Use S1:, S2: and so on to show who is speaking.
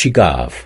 S1: Shigav.